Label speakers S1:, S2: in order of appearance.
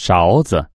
S1: 勺子。